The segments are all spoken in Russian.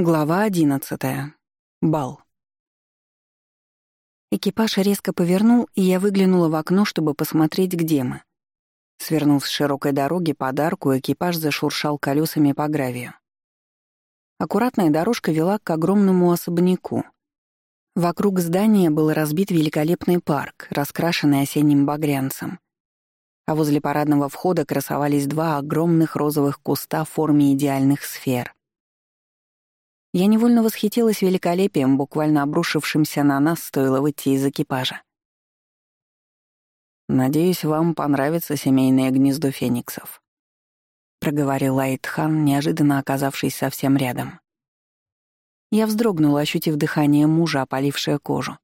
Глава одиннадцатая. Бал. Экипаж резко повернул, и я выглянула в окно, чтобы посмотреть, где мы. Свернув с широкой дороги под арку, экипаж зашуршал колесами по гравию. Аккуратная дорожка вела к огромному особняку. Вокруг здания был разбит великолепный парк, раскрашенный осенним багрянцем. А возле парадного входа красовались два огромных розовых куста в форме идеальных сфер. Я невольно восхитилась великолепием, буквально обрушившимся на нас, стоило выйти из экипажа. «Надеюсь, вам понравится семейное гнездо фениксов», — проговорил Айтхан, неожиданно оказавшись совсем рядом. Я вздрогнула, ощутив дыхание мужа, опалившее кожу,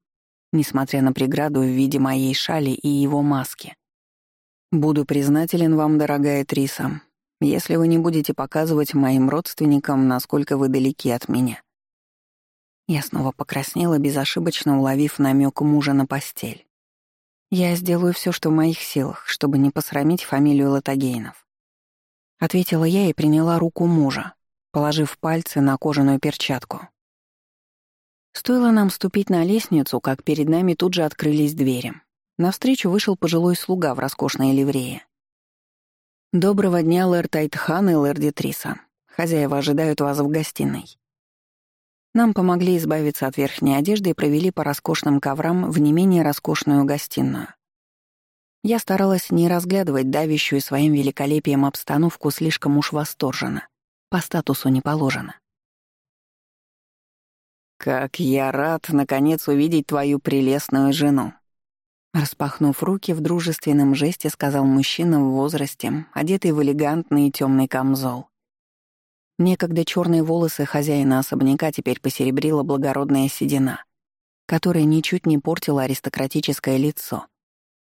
несмотря на преграду в виде моей шали и его маски. «Буду признателен вам, дорогая Триса, если вы не будете показывать моим родственникам, насколько вы далеки от меня». Я снова покраснела, безошибочно уловив намек мужа на постель. «Я сделаю все, что в моих силах, чтобы не посрамить фамилию Латагейнов». Ответила я и приняла руку мужа, положив пальцы на кожаную перчатку. Стоило нам ступить на лестницу, как перед нами тут же открылись двери. Навстречу вышел пожилой слуга в роскошной ливрее. «Доброго дня, лэр Тайтхан и лэр Детриса. Хозяева ожидают вас в гостиной». Нам помогли избавиться от верхней одежды и провели по роскошным коврам в не менее роскошную гостиную. Я старалась не разглядывать давящую своим великолепием обстановку слишком уж восторженно. По статусу не положено. «Как я рад, наконец, увидеть твою прелестную жену», Распахнув руки в дружественном жесте, сказал мужчина в возрасте, одетый в элегантный темный камзол. Некогда черные волосы хозяина особняка теперь посеребрила благородная седина, которая ничуть не портила аристократическое лицо,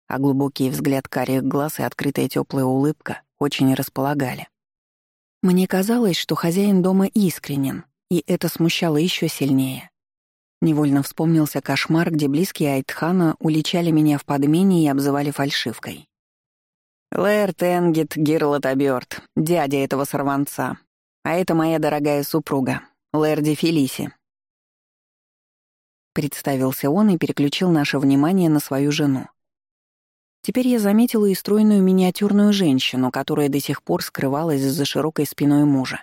а глубокий взгляд карих глаз и открытая теплая улыбка очень располагали. Мне казалось, что хозяин дома искренен, и это смущало еще сильнее. Невольно вспомнился кошмар, где близкие Айтхана уличали меня в подмене и обзывали фальшивкой. «Лэр Тенгет Гирлотабёрт, дядя этого сорванца. А это моя дорогая супруга, Лэрди Фелиси». Представился он и переключил наше внимание на свою жену. Теперь я заметила и стройную миниатюрную женщину, которая до сих пор скрывалась за широкой спиной мужа.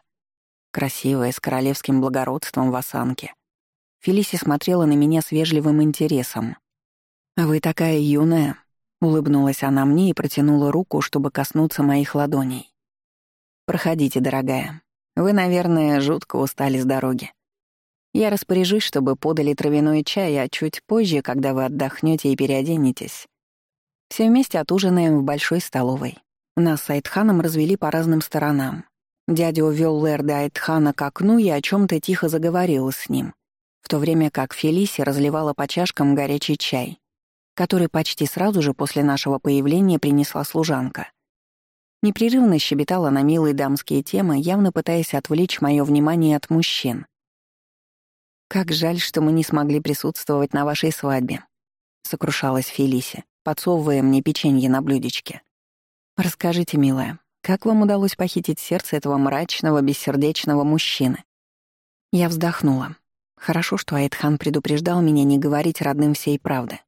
Красивая, с королевским благородством в осанке — Фелиси смотрела на меня с вежливым интересом. «Вы такая юная», — улыбнулась она мне и протянула руку, чтобы коснуться моих ладоней. «Проходите, дорогая. Вы, наверное, жутко устали с дороги. Я распоряжусь, чтобы подали травяной чай, а чуть позже, когда вы отдохнете и переоденетесь, все вместе отужинаем в большой столовой. Нас с Айтханом развели по разным сторонам. Дядя увел Лерда Айтхана к окну и о чем то тихо заговорил с ним — в то время как Фелиси разливала по чашкам горячий чай, который почти сразу же после нашего появления принесла служанка. Непрерывно щебетала на милые дамские темы, явно пытаясь отвлечь мое внимание от мужчин. «Как жаль, что мы не смогли присутствовать на вашей свадьбе», — сокрушалась Фелиси, подсовывая мне печенье на блюдечке. «Расскажите, милая, как вам удалось похитить сердце этого мрачного, бессердечного мужчины?» Я вздохнула. Хорошо, что Айтхан предупреждал меня не говорить родным всей правды.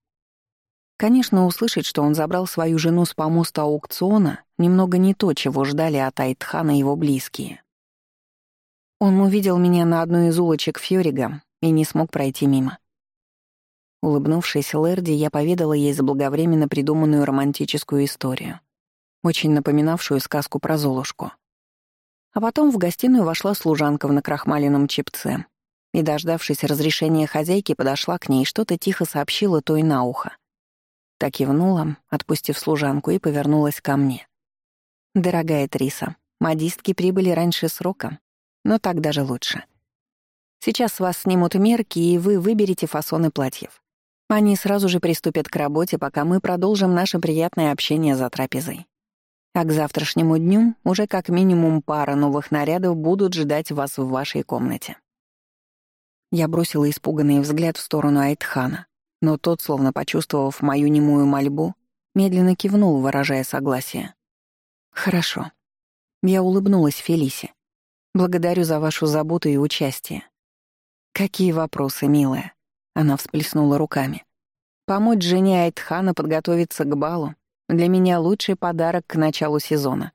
Конечно, услышать, что он забрал свою жену с помоста аукциона, немного не то, чего ждали от Айтхана его близкие. Он увидел меня на одной из улочек Фьорига и не смог пройти мимо. Улыбнувшись Лерди, я поведала ей заблаговременно придуманную романтическую историю, очень напоминавшую сказку про Золушку. А потом в гостиную вошла служанка в накрахмаленном чепце и, дождавшись разрешения хозяйки, подошла к ней и что-то тихо сообщила той на ухо. Так кивнула, отпустив служанку, и повернулась ко мне. «Дорогая Триса, модистки прибыли раньше срока, но так даже лучше. Сейчас вас снимут мерки, и вы выберете фасоны платьев. Они сразу же приступят к работе, пока мы продолжим наше приятное общение за трапезой. А к завтрашнему дню уже как минимум пара новых нарядов будут ждать вас в вашей комнате. Я бросила испуганный взгляд в сторону Айтхана, но тот, словно почувствовав мою немую мольбу, медленно кивнул, выражая согласие. «Хорошо». Я улыбнулась Фелисе. «Благодарю за вашу заботу и участие. «Какие вопросы, милая?» Она всплеснула руками. «Помочь жене Айтхана подготовиться к балу для меня лучший подарок к началу сезона.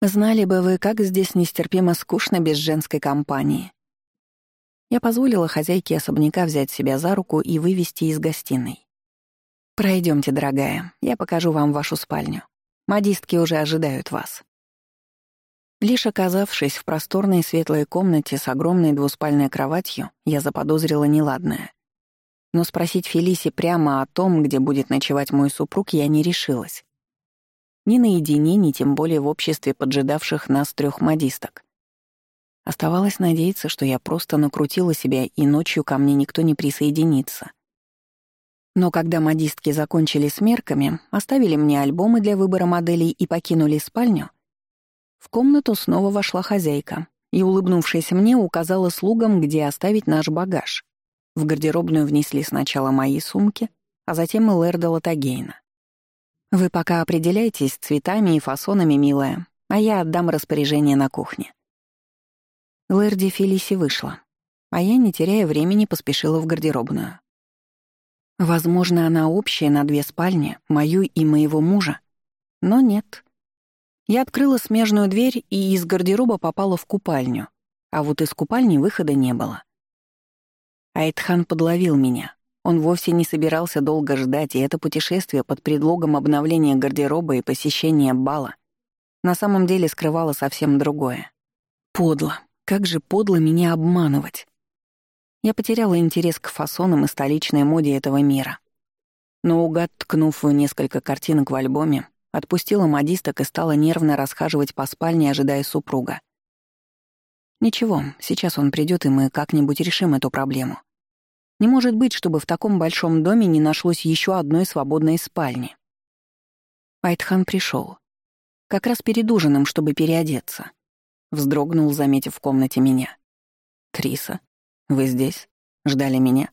Знали бы вы, как здесь нестерпимо скучно без женской компании». Я позволила хозяйке особняка взять себя за руку и вывести из гостиной. Пройдемте, дорогая, я покажу вам вашу спальню. Модистки уже ожидают вас». Лишь оказавшись в просторной светлой комнате с огромной двуспальной кроватью, я заподозрила неладное. Но спросить Фелиси прямо о том, где будет ночевать мой супруг, я не решилась. Ни наедине, ни тем более в обществе поджидавших нас трех модисток. Оставалось надеяться, что я просто накрутила себя, и ночью ко мне никто не присоединится. Но когда модистки закончили с мерками, оставили мне альбомы для выбора моделей и покинули спальню — в комнату снова вошла хозяйка и, улыбнувшись мне, указала слугам, где оставить наш багаж. В гардеробную внесли сначала мои сумки, а затем и Лерда Латагейна. «Вы пока определяйтесь цветами и фасонами, милая, а я отдам распоряжение на кухне». Лерди Фелиси вышла, а я, не теряя времени, поспешила в гардеробную. Возможно, она общая на две спальни, мою и моего мужа. Но нет. Я открыла смежную дверь и из гардероба попала в купальню, а вот из купальни выхода не было. Айтхан подловил меня. Он вовсе не собирался долго ждать, и это путешествие под предлогом обновления гардероба и посещения бала на самом деле скрывало совсем другое. Подло. Как же подло меня обманывать. Я потеряла интерес к фасонам и столичной моде этого мира. Но угад, ткнув в несколько картинок в альбоме, Отпустила модисток и стала нервно расхаживать по спальне, ожидая супруга. Ничего, сейчас он придет, и мы как-нибудь решим эту проблему. Не может быть, чтобы в таком большом доме не нашлось еще одной свободной спальни. Айтхан пришел. Как раз перед ужином, чтобы переодеться. Вздрогнул, заметив в комнате меня. «Триса, вы здесь? Ждали меня?»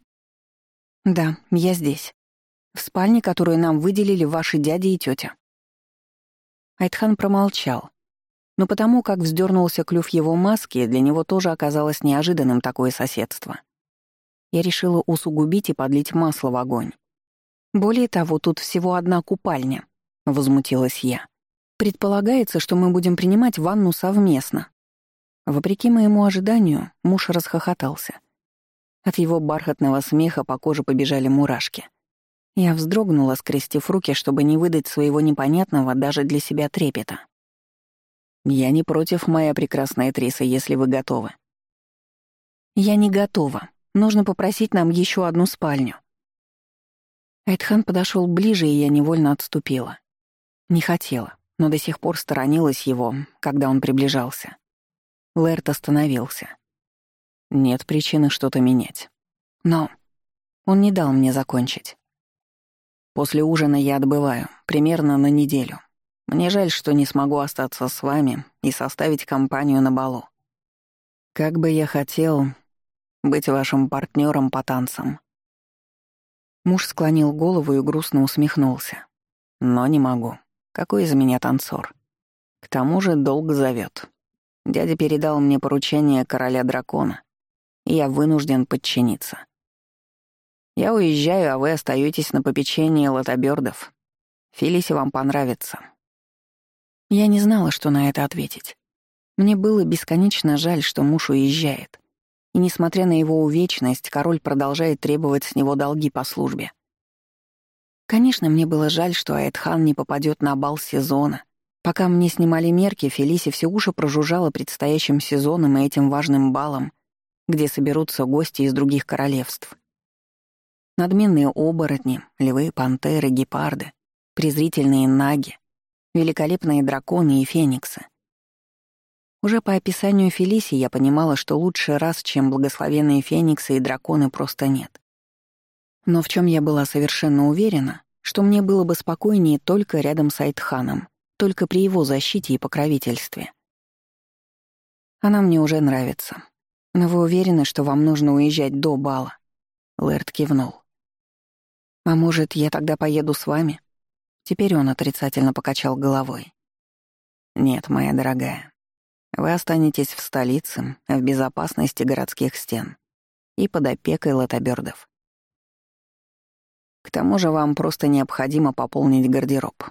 «Да, я здесь. В спальне, которую нам выделили ваши дядя и тетя. Айтхан промолчал. Но потому, как вздернулся клюв его маски, для него тоже оказалось неожиданным такое соседство. Я решила усугубить и подлить масло в огонь. «Более того, тут всего одна купальня», — возмутилась я. «Предполагается, что мы будем принимать ванну совместно». Вопреки моему ожиданию, муж расхохотался. От его бархатного смеха по коже побежали мурашки. Я вздрогнула, скрестив руки, чтобы не выдать своего непонятного даже для себя трепета. «Я не против, моя прекрасная Триса, если вы готовы». «Я не готова. Нужно попросить нам еще одну спальню». Эдхан подошел ближе, и я невольно отступила. Не хотела, но до сих пор сторонилась его, когда он приближался. Лэрт остановился. Нет причины что-то менять. Но он не дал мне закончить. После ужина я отбываю, примерно на неделю. Мне жаль, что не смогу остаться с вами и составить компанию на балу. Как бы я хотел быть вашим партнером по танцам. Муж склонил голову и грустно усмехнулся. Но не могу. Какой из меня танцор? К тому же долг зовет. Дядя передал мне поручение короля дракона, и я вынужден подчиниться. Я уезжаю, а вы остаетесь на попечении лотобердов. Фелисе вам понравится». Я не знала, что на это ответить. Мне было бесконечно жаль, что муж уезжает. И, несмотря на его увечность, король продолжает требовать с него долги по службе. Конечно, мне было жаль, что Айтхан не попадет на бал сезона. Пока мне снимали мерки, Фелиси все уши прожужжала предстоящим сезоном и этим важным балом, где соберутся гости из других королевств. Надменные оборотни, львы, пантеры, гепарды, презрительные наги, великолепные драконы и фениксы. Уже по описанию Фелисии я понимала, что лучше раз, чем благословенные фениксы и драконы, просто нет. Но в чем я была совершенно уверена, что мне было бы спокойнее только рядом с Айтханом, только при его защите и покровительстве. Она мне уже нравится. Но вы уверены, что вам нужно уезжать до бала? Лэрд кивнул. «А может, я тогда поеду с вами?» Теперь он отрицательно покачал головой. «Нет, моя дорогая, вы останетесь в столице, в безопасности городских стен. и под опекой лотобердов. К тому же вам просто необходимо пополнить гардероб.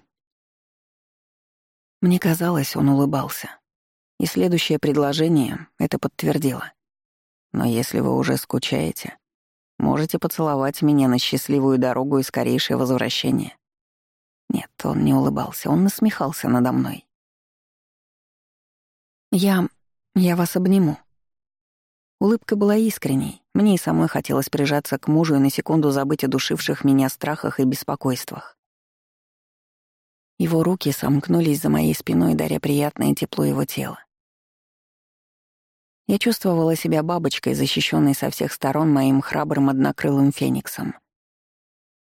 Мне казалось, он улыбался. И следующее предложение это подтвердило. Но если вы уже скучаете, можете поцеловать меня на счастливую дорогу и скорейшее возвращение. Нет, он не улыбался, он насмехался надо мной. «Я... я вас обниму». Улыбка была искренней. Мне и самой хотелось прижаться к мужу и на секунду забыть о душивших меня страхах и беспокойствах. Его руки сомкнулись за моей спиной, даря приятное тепло его тела. Я чувствовала себя бабочкой, защищенной со всех сторон моим храбрым однокрылым фениксом.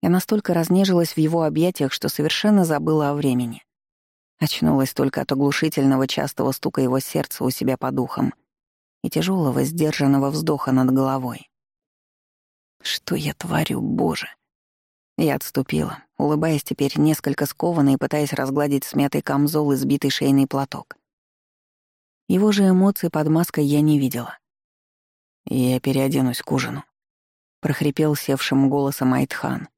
Я настолько разнежилась в его объятиях, что совершенно забыла о времени. Очнулась только от оглушительного частого стука его сердца у себя по духам и тяжелого сдержанного вздоха над головой. Что я творю, Боже? Я отступила, улыбаясь теперь несколько скованно и пытаясь разгладить смятый камзол и сбитый шейный платок. Его же эмоции под маской я не видела. «Я переоденусь к ужину», — прохрипел севшим голосом Айтхан.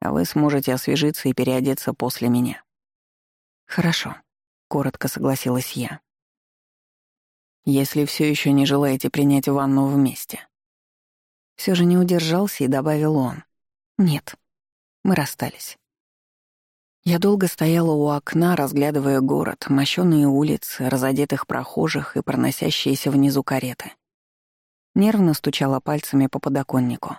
«А вы сможете освежиться и переодеться после меня». «Хорошо», — коротко согласилась я. «Если все еще не желаете принять ванну вместе». Все же не удержался и добавил он. «Нет, мы расстались». Я долго стояла у окна, разглядывая город, мощёные улицы, разодетых прохожих и проносящиеся внизу кареты. Нервно стучала пальцами по подоконнику.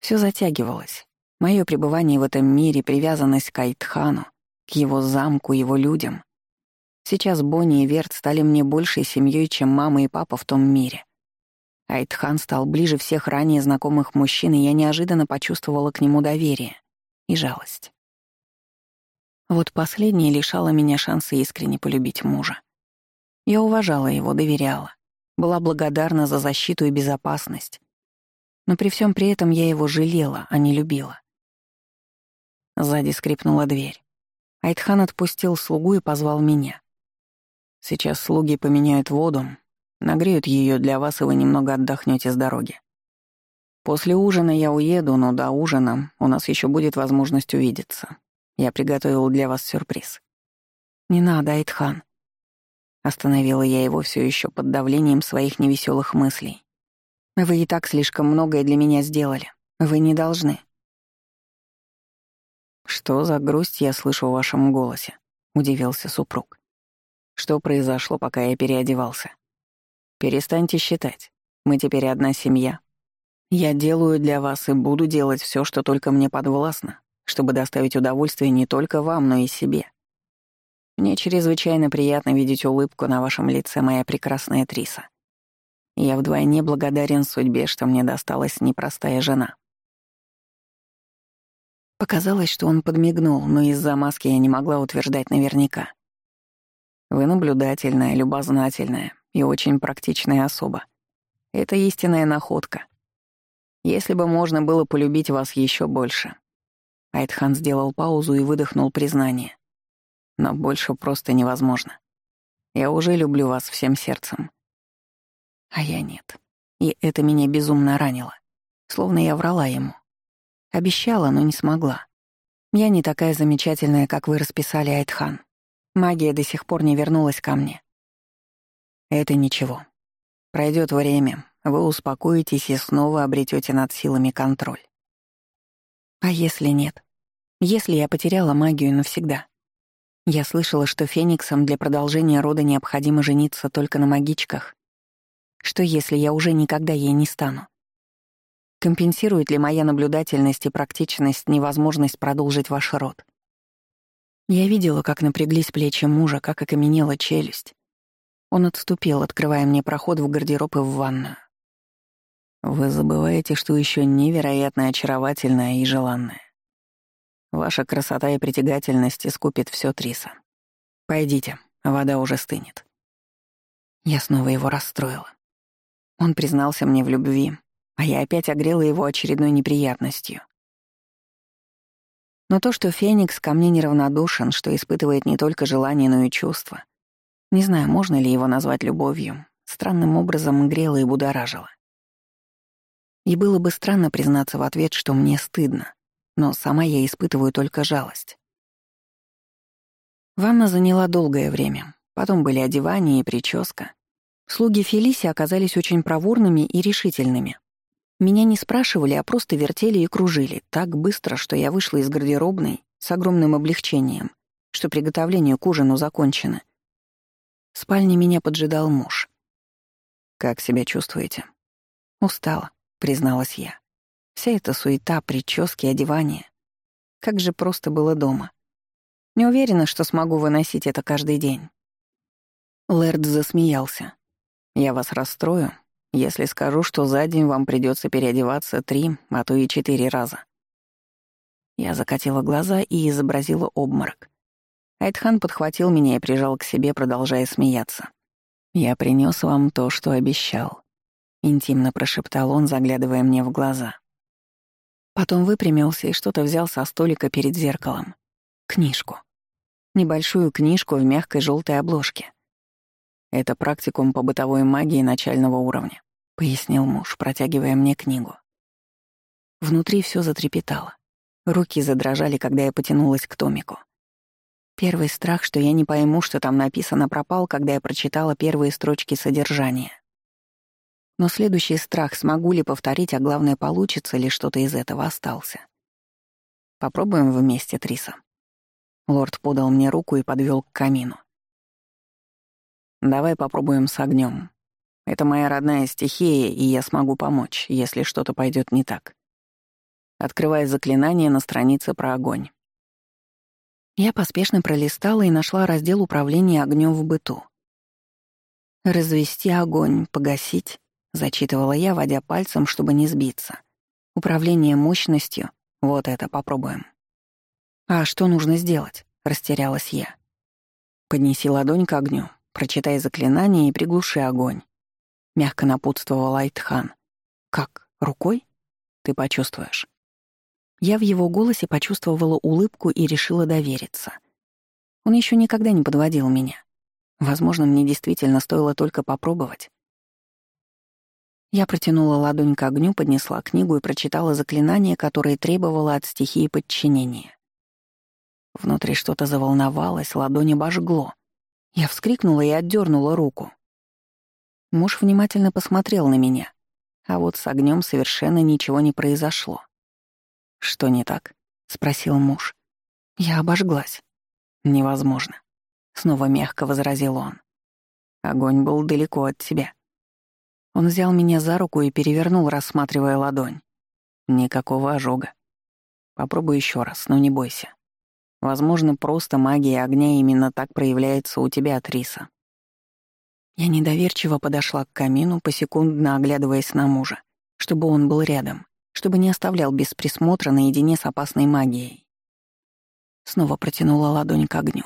Все затягивалось. Мое пребывание в этом мире, привязанность к Айтхану, к его замку, его людям. Сейчас Бонни и Верт стали мне большей семьей, чем мама и папа в том мире. Айтхан стал ближе всех ранее знакомых мужчин, и я неожиданно почувствовала к нему доверие и жалость. Вот последнее лишало меня шанса искренне полюбить мужа. Я уважала его, доверяла, была благодарна за защиту и безопасность. Но при всем при этом я его жалела, а не любила. Сзади скрипнула дверь. Айтхан отпустил слугу и позвал меня. «Сейчас слуги поменяют воду, нагреют ее для вас, и вы немного отдохнете с дороги. После ужина я уеду, но до ужина у нас еще будет возможность увидеться. Я приготовил для вас сюрприз». «Не надо, Айтхан». Остановила я его все еще под давлением своих невеселых мыслей. «Вы и так слишком многое для меня сделали. Вы не должны». «Что за грусть я слышу в вашем голосе?» — удивился супруг. «Что произошло, пока я переодевался?» «Перестаньте считать. Мы теперь одна семья. Я делаю для вас и буду делать все, что только мне подвластно, чтобы доставить удовольствие не только вам, но и себе. Мне чрезвычайно приятно видеть улыбку на вашем лице, моя прекрасная Триса. Я вдвойне благодарен судьбе, что мне досталась непростая жена. Показалось, что он подмигнул, но из-за маски я не могла утверждать наверняка. Вы наблюдательная, любознательная и очень практичная особа. Это истинная находка. Если бы можно было полюбить вас еще больше. Айтхан сделал паузу и выдохнул признание. Но больше просто невозможно. Я уже люблю вас всем сердцем. А я нет. И это меня безумно ранило. Словно я врала ему. Обещала, но не смогла. Я не такая замечательная, как вы расписали, Айтхан. Магия до сих пор не вернулась ко мне. Это ничего. Пройдет время, вы успокоитесь и снова обретете над силами контроль. А если нет? Если я потеряла магию навсегда? Я слышала, что фениксам для продолжения рода необходимо жениться только на магичках. Что если я уже никогда ей не стану? Компенсирует ли моя наблюдательность и практичность невозможность продолжить ваш род? Я видела, как напряглись плечи мужа, как окаменела челюсть. Он отступил, открывая мне проход в гардероб и в ванную. Вы забываете, что еще невероятно очаровательная и желанная. Ваша красота и притягательность искупит все Триса. Пойдите, вода уже стынет. Я снова его расстроила. Он признался мне в любви, а я опять огрела его очередной неприятностью. Но то, что Феникс ко мне неравнодушен, что испытывает не только желание, но и чувства, не знаю, можно ли его назвать любовью, странным образом грело и будоражило. И было бы странно признаться в ответ, что мне стыдно, но сама я испытываю только жалость. Ванна заняла долгое время. Потом были одевание и прическа. Слуги Фелиси оказались очень проворными и решительными. Меня не спрашивали, а просто вертели и кружили так быстро, что я вышла из гардеробной с огромным облегчением, что приготовление к ужину закончено. В спальне меня поджидал муж. «Как себя чувствуете?» «Устала», — призналась я. Вся эта суета, прически, одевание. Как же просто было дома. Не уверена, что смогу выносить это каждый день. Лэрд засмеялся. «Я вас расстрою, если скажу, что за день вам придется переодеваться три, а то и четыре раза». Я закатила глаза и изобразила обморок. Айтхан подхватил меня и прижал к себе, продолжая смеяться. «Я принес вам то, что обещал», — интимно прошептал он, заглядывая мне в глаза. Потом выпрямился и что-то взял со столика перед зеркалом. Книжку. Небольшую книжку в мягкой желтой обложке. «Это практикум по бытовой магии начального уровня», — пояснил муж, протягивая мне книгу. Внутри все затрепетало. Руки задрожали, когда я потянулась к томику. Первый страх, что я не пойму, что там написано, пропал, когда я прочитала первые строчки содержания. Но следующий страх, смогу ли повторить, а главное, получится ли что-то из этого, остался. Попробуем вместе, Триса. Лорд подал мне руку и подвел к камину. Давай попробуем с огнем. Это моя родная стихия, и я смогу помочь, если что-то пойдет не так. Открывай заклинание на странице про огонь. Я поспешно пролистала и нашла раздел управления огнем в быту. «Развести огонь, погасить», — зачитывала я, водя пальцем, чтобы не сбиться. «Управление мощностью — вот это попробуем». «А что нужно сделать?» — растерялась я. «Поднеси ладонь к огню, прочитай заклинание и приглуши огонь», — мягко напутствовал Айтхан. «Как? Рукой? Ты почувствуешь». Я в его голосе почувствовала улыбку и решила довериться. Он еще никогда не подводил меня. Возможно, мне действительно стоило только попробовать. Я протянула ладонь к огню, поднесла книгу и прочитала заклинание, которое требовало от стихии подчинения. Внутри что-то заволновалось, ладони обожгло. Я вскрикнула и отдернула руку. Муж внимательно посмотрел на меня, а вот с огнем совершенно ничего не произошло. «Что не так?» — спросил муж. Я обожглась. «Невозможно», — снова мягко возразил он. Огонь был далеко от тебя. Он взял меня за руку и перевернул, рассматривая ладонь. Никакого ожога. Попробуй еще раз, но не бойся. Возможно, просто магия огня именно так проявляется у тебя, Триса. Я недоверчиво подошла к камину, посекундно оглядываясь на мужа, чтобы он был рядом чтобы не оставлял без присмотра наедине с опасной магией. Снова протянула ладонь к огню.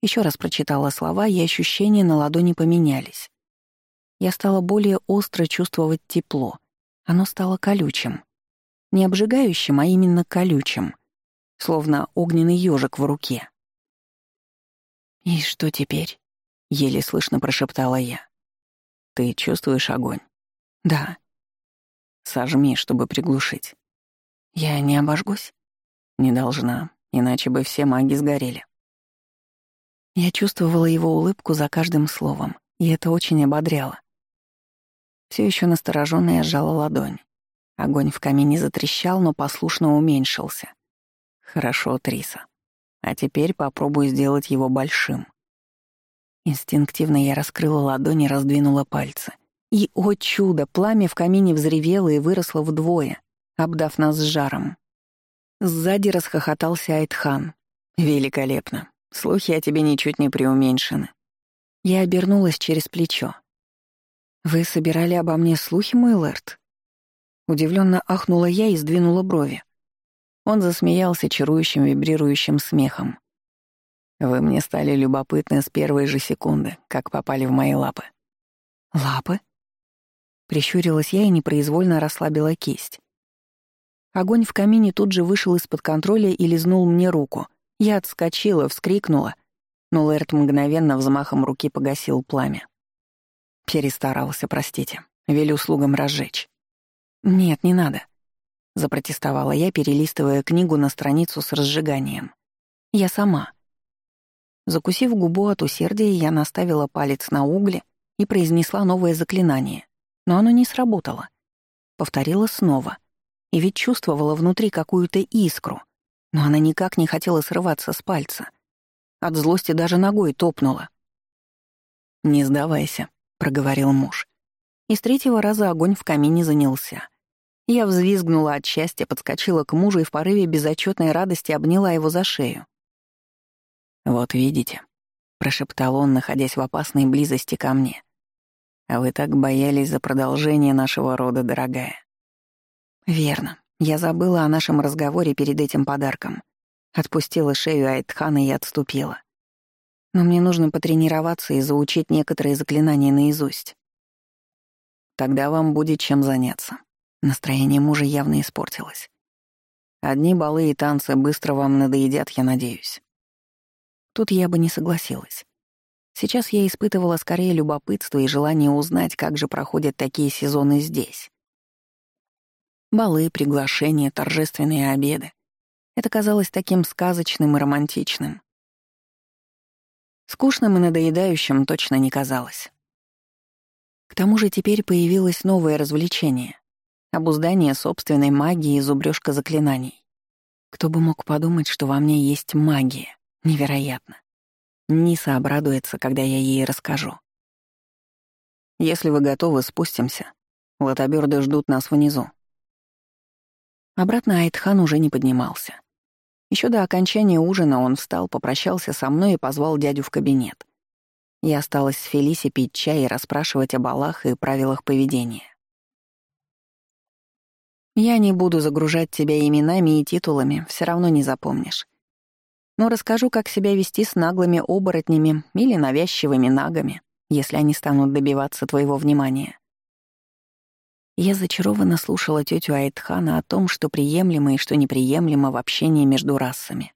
Еще раз прочитала слова, и ощущения на ладони поменялись. Я стала более остро чувствовать тепло. Оно стало колючим. Не обжигающим, а именно колючим. Словно огненный ежик в руке. «И что теперь?» — еле слышно прошептала я. «Ты чувствуешь огонь?» «Да», Сожми, чтобы приглушить. Я не обожгусь? Не должна, иначе бы все маги сгорели. Я чувствовала его улыбку за каждым словом, и это очень ободряло. Все еще настороженно я сжала ладонь. Огонь в камине затрещал, но послушно уменьшился. Хорошо, Триса. А теперь попробую сделать его большим. Инстинктивно я раскрыла ладонь и раздвинула пальцы — и, о чудо, пламя в камине взревело и выросло вдвое, обдав нас жаром. Сзади расхохотался Айтхан. «Великолепно. Слухи о тебе ничуть не преуменьшены». Я обернулась через плечо. «Вы собирали обо мне слухи, мой лэрд?» Удивленно ахнула я и сдвинула брови. Он засмеялся чарующим вибрирующим смехом. «Вы мне стали любопытны с первой же секунды, как попали в мои лапы». «Лапы?» Прищурилась я и непроизвольно расслабила кисть. Огонь в камине тут же вышел из-под контроля и лизнул мне руку. Я отскочила, вскрикнула, но Лэрт мгновенно взмахом руки погасил пламя. Перестарался, простите. Велю слугам разжечь. «Нет, не надо», — запротестовала я, перелистывая книгу на страницу с разжиганием. «Я сама». Закусив губу от усердия, я наставила палец на угле и произнесла новое заклинание, но оно не сработало. Повторила снова, и ведь чувствовала внутри какую-то искру, но она никак не хотела срываться с пальца. От злости даже ногой топнула. «Не сдавайся», — проговорил муж. И с третьего раза огонь в камине занялся. Я взвизгнула от счастья, подскочила к мужу и в порыве безотчетной радости обняла его за шею. «Вот видите», — прошептал он, находясь в опасной близости ко мне. «А вы так боялись за продолжение нашего рода, дорогая». «Верно. Я забыла о нашем разговоре перед этим подарком. Отпустила шею Айтхана и отступила. Но мне нужно потренироваться и заучить некоторые заклинания наизусть. Тогда вам будет чем заняться. Настроение мужа явно испортилось. Одни балы и танцы быстро вам надоедят, я надеюсь. Тут я бы не согласилась. Сейчас я испытывала скорее любопытство и желание узнать, как же проходят такие сезоны здесь. Балы, приглашения, торжественные обеды. Это казалось таким сказочным и романтичным. Скучным и надоедающим точно не казалось. К тому же теперь появилось новое развлечение — обуздание собственной магии и зубрёжка заклинаний. Кто бы мог подумать, что во мне есть магия. Невероятно. Ниса обрадуется, когда я ей расскажу. Если вы готовы, спустимся. Лотобёрды ждут нас внизу. Обратно Айтхан уже не поднимался. Еще до окончания ужина он встал, попрощался со мной и позвал дядю в кабинет. Я осталась с Фелиси пить чай и расспрашивать о балах и правилах поведения. Я не буду загружать тебя именами и титулами, все равно не запомнишь но расскажу, как себя вести с наглыми оборотнями или навязчивыми нагами, если они станут добиваться твоего внимания. Я зачарованно слушала тетю Айтхана о том, что приемлемо и что неприемлемо в общении между расами.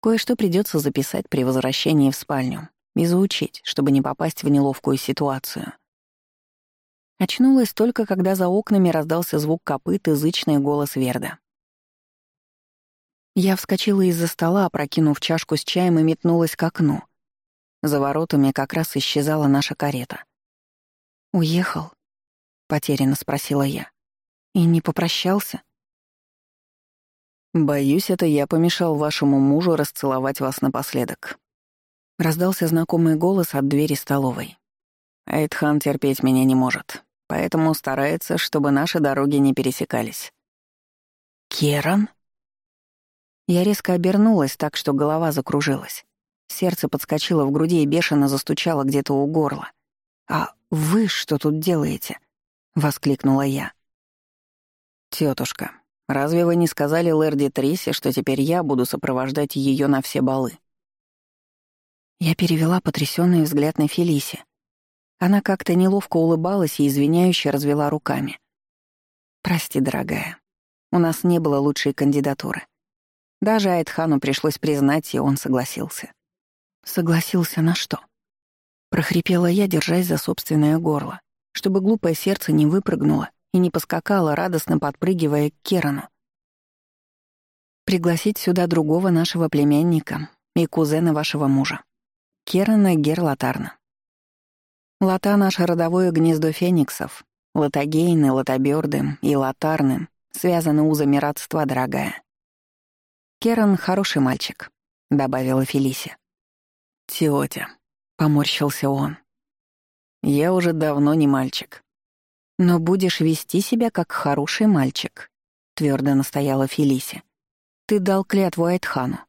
Кое-что придется записать при возвращении в спальню и заучить, чтобы не попасть в неловкую ситуацию. Очнулась только, когда за окнами раздался звук копыт и зычный голос Верда. Я вскочила из-за стола, опрокинув чашку с чаем и метнулась к окну. За воротами как раз исчезала наша карета. «Уехал?» — потерянно спросила я. «И не попрощался?» «Боюсь, это я помешал вашему мужу расцеловать вас напоследок». Раздался знакомый голос от двери столовой. Эйдхан терпеть меня не может, поэтому старается, чтобы наши дороги не пересекались. «Керан?» Я резко обернулась так, что голова закружилась. Сердце подскочило в груди и бешено застучало где-то у горла. «А вы что тут делаете?» — воскликнула я. «Тётушка, разве вы не сказали Лерди Трисе, что теперь я буду сопровождать её на все балы?» Я перевела потрясённый взгляд на Фелисе. Она как-то неловко улыбалась и извиняюще развела руками. «Прости, дорогая, у нас не было лучшей кандидатуры. Даже Айтхану пришлось признать, и он согласился. Согласился на что? Прохрипела я, держась за собственное горло, чтобы глупое сердце не выпрыгнуло и не поскакало, радостно подпрыгивая к Керану. Пригласить сюда другого нашего племянника и кузена вашего мужа. Керана Герлатарна. Лата — наше родовое гнездо фениксов. Латагейны, латобёрды и латарны связаны узами родства, дорогая. «Керан хороший мальчик», — добавила Фелиси. «Тетя», — поморщился он. «Я уже давно не мальчик». «Но будешь вести себя как хороший мальчик», — твердо настояла Фелиси. «Ты дал клятву Айтхану».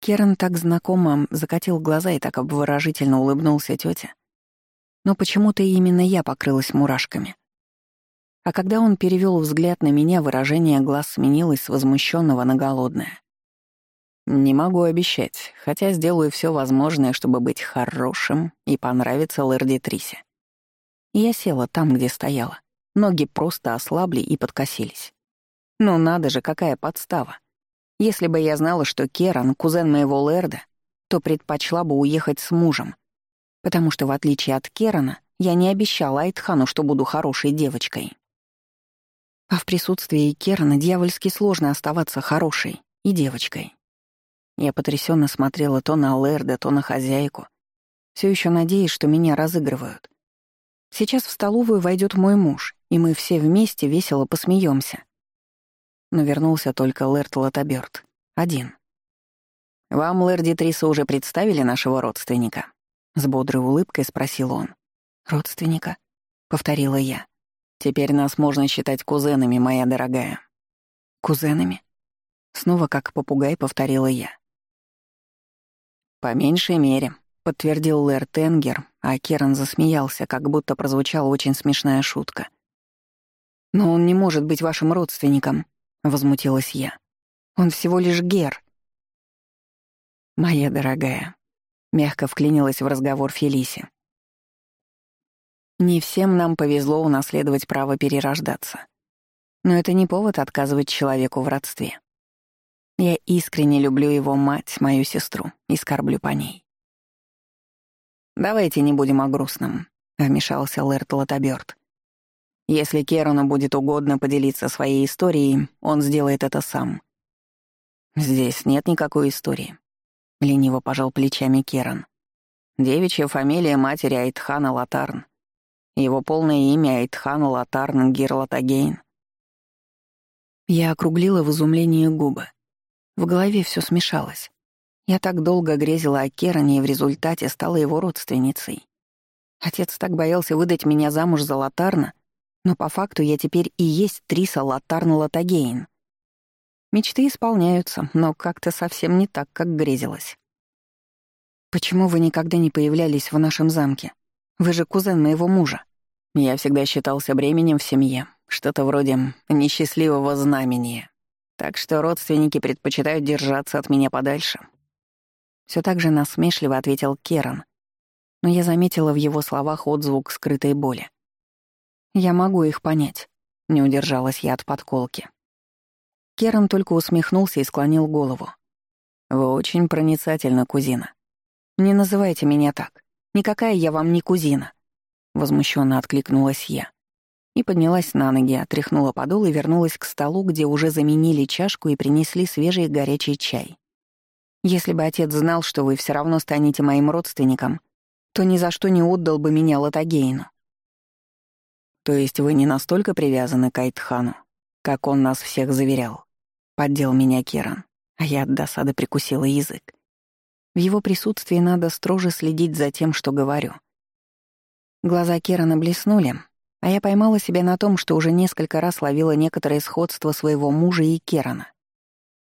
Керан так знакомо закатил глаза и так обворожительно улыбнулся тете. Но почему-то именно я покрылась мурашками. А когда он перевел взгляд на меня, выражение глаз сменилось с возмущенного на голодное. «Не могу обещать, хотя сделаю все возможное, чтобы быть хорошим и понравиться Лэрди Трисе». Я села там, где стояла. Ноги просто ослабли и подкосились. Ну надо же, какая подстава. Если бы я знала, что Керан — кузен моего Лэрда, то предпочла бы уехать с мужем. Потому что, в отличие от Керана, я не обещала Айтхану, что буду хорошей девочкой. А в присутствии Керана дьявольски сложно оставаться хорошей и девочкой. Я потрясенно смотрела то на Лерда, то на хозяйку, все еще надеясь, что меня разыгрывают. Сейчас в столовую войдет мой муж, и мы все вместе весело посмеемся. Но вернулся только Лэрд Латаберт. Один. «Вам, Лэрди Триса, уже представили нашего родственника?» С бодрой улыбкой спросил он. «Родственника?» — повторила я. «Теперь нас можно считать кузенами, моя дорогая». «Кузенами?» Снова как попугай повторила я. «По меньшей мере», — подтвердил Лэр Тенгер, а Керан засмеялся, как будто прозвучала очень смешная шутка. «Но он не может быть вашим родственником», — возмутилась я. «Он всего лишь Гер». «Моя дорогая», — мягко вклинилась в разговор Фелиси. «Не всем нам повезло унаследовать право перерождаться. Но это не повод отказывать человеку в родстве. Я искренне люблю его мать, мою сестру, и скорблю по ней. «Давайте не будем о грустном», — вмешался Лэрт Латабёрд. «Если Керону будет угодно поделиться своей историей, он сделает это сам». «Здесь нет никакой истории», — лениво пожал плечами Керан. «Девичья фамилия матери Айтхана Латарн. Его полное имя Айтхан Латарн Гирлатагейн». Я округлила в изумлении губы. В голове все смешалось. Я так долго грезила о Керане и в результате стала его родственницей. Отец так боялся выдать меня замуж за Латарна, но по факту я теперь и есть Триса Латарн Латагейн. Мечты исполняются, но как-то совсем не так, как грезилось. «Почему вы никогда не появлялись в нашем замке? Вы же кузен моего мужа». Я всегда считался бременем в семье, что-то вроде несчастливого знамения. Так что родственники предпочитают держаться от меня подальше. Все так же насмешливо ответил Керан, но я заметила в его словах отзвук скрытой боли. «Я могу их понять», — не удержалась я от подколки. Керан только усмехнулся и склонил голову. «Вы очень проницательна, кузина. Не называйте меня так. Никакая я вам не кузина», — возмущенно откликнулась я. И поднялась на ноги, отряхнула подол и вернулась к столу, где уже заменили чашку и принесли свежий горячий чай. Если бы отец знал, что вы все равно станете моим родственником, то ни за что не отдал бы меня Латагейну. То есть вы не настолько привязаны к Айтхану, как он нас всех заверял? Поддел меня Керан, а я от досады прикусила язык. В его присутствии надо строже следить за тем, что говорю. Глаза Керана блеснули, а я поймала себя на том, что уже несколько раз ловила некоторое сходство своего мужа и Керана.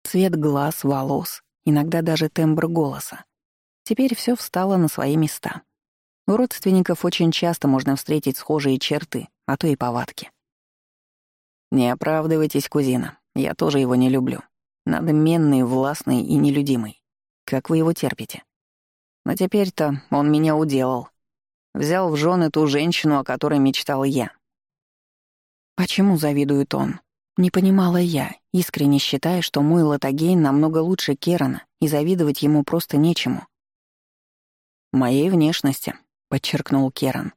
Цвет глаз, волос, иногда даже тембр голоса. Теперь все встало на свои места. У родственников очень часто можно встретить схожие черты, а то и повадки. «Не оправдывайтесь, кузина, я тоже его не люблю. Надменный, властный и нелюдимый. Как вы его терпите? Но теперь-то он меня уделал. Взял в жены ту женщину, о которой мечтал я. Почему завидует он? Не понимала я, искренне считая, что мой Латагейн намного лучше Керана, и завидовать ему просто нечему. «Моей внешности», — подчеркнул Керан.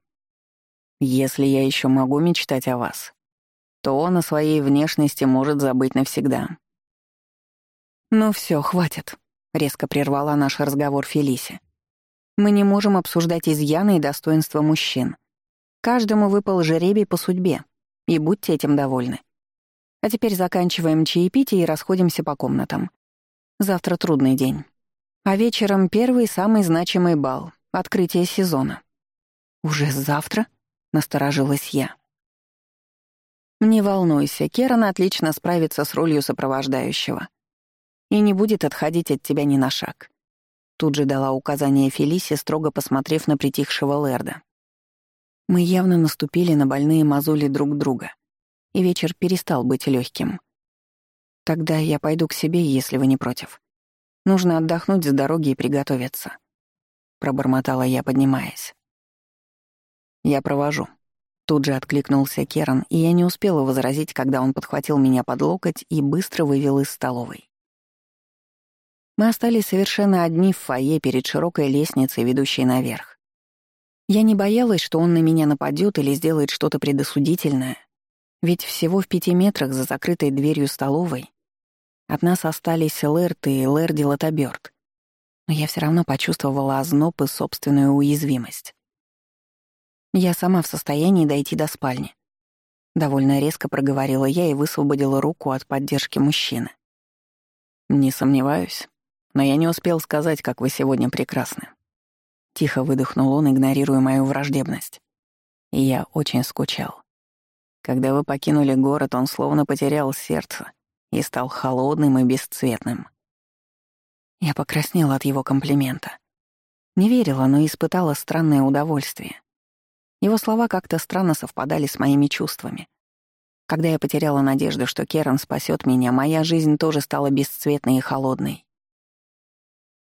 «Если я еще могу мечтать о вас, то он о своей внешности может забыть навсегда». «Ну все, хватит», — резко прервала наш разговор Фелиси. «Мы не можем обсуждать изъяны и достоинства мужчин. Каждому выпал жеребий по судьбе, и будьте этим довольны. А теперь заканчиваем чаепитие и расходимся по комнатам. Завтра трудный день. А вечером первый самый значимый бал — открытие сезона. «Уже завтра?» — насторожилась я. «Не волнуйся, Керан отлично справится с ролью сопровождающего. И не будет отходить от тебя ни на шаг». Тут же дала указание Фелисе, строго посмотрев на притихшего Лерда. Мы явно наступили на больные мозоли друг друга — и вечер перестал быть легким. Тогда я пойду к себе, если вы не против. Нужно отдохнуть с дороги и приготовиться. Пробормотала я, поднимаясь. Я провожу. Тут же откликнулся Керан, и я не успела возразить, когда он подхватил меня под локоть и быстро вывел из столовой. Мы остались совершенно одни в фойе перед широкой лестницей, ведущей наверх. Я не боялась, что он на меня нападет или сделает что-то предосудительное, Ведь всего в пяти метрах за закрытой дверью столовой от нас остались Лэрт и Лэрди Латобёрд. Но я все равно почувствовала озноб и собственную уязвимость. Я сама в состоянии дойти до спальни. Довольно резко проговорила я и высвободила руку от поддержки мужчины. «Не сомневаюсь, но я не успел сказать, как вы сегодня прекрасны». Тихо выдохнул он, игнорируя мою враждебность. И я очень скучал. Когда вы покинули город, он словно потерял сердце и стал холодным и бесцветным. Я покраснела от его комплимента. Не верила, но испытала странное удовольствие. Его слова как-то странно совпадали с моими чувствами. Когда я потеряла надежду, что Керан спасет меня, моя жизнь тоже стала бесцветной и холодной.